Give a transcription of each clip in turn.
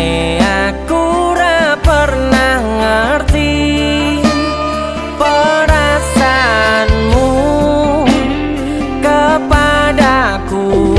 ne aku ra pernah ngerti perasaanmu kepadaku.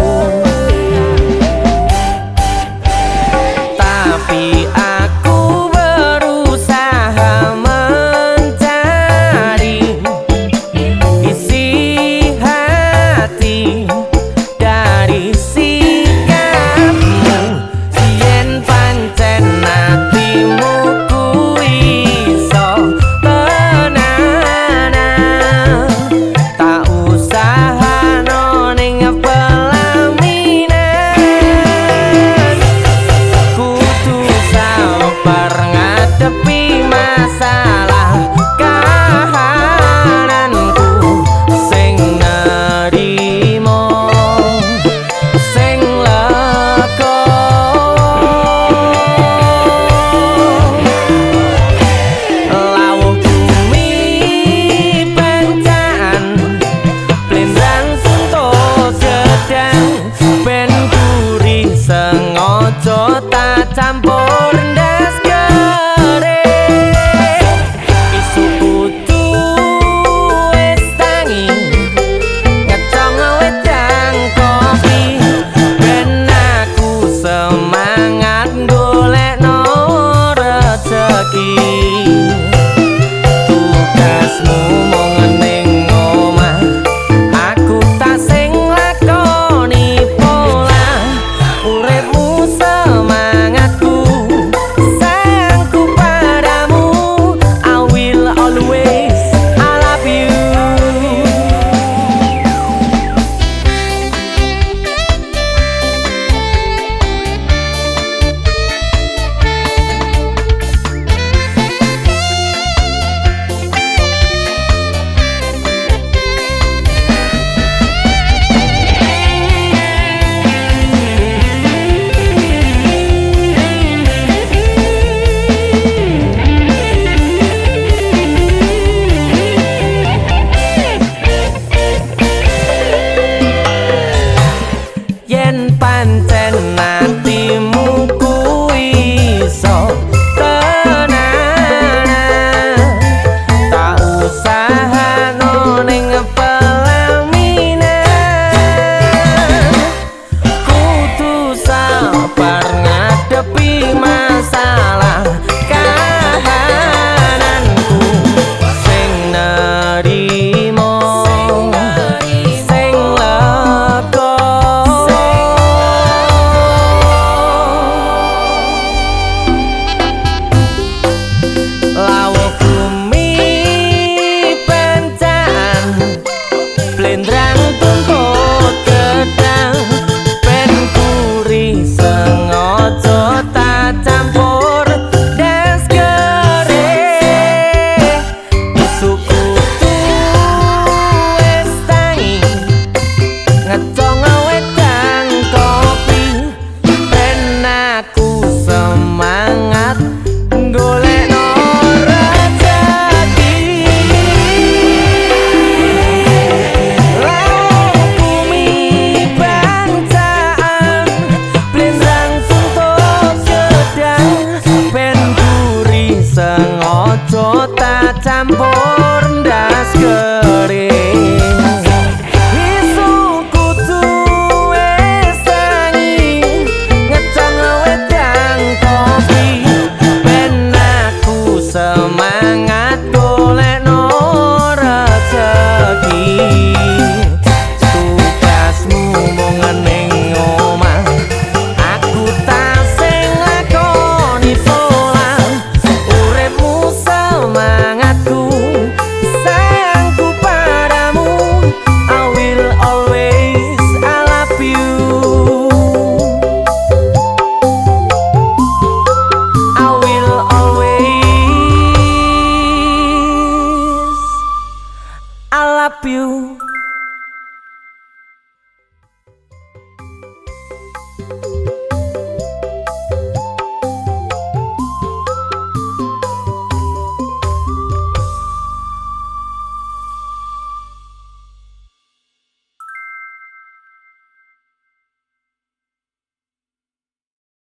昨 Música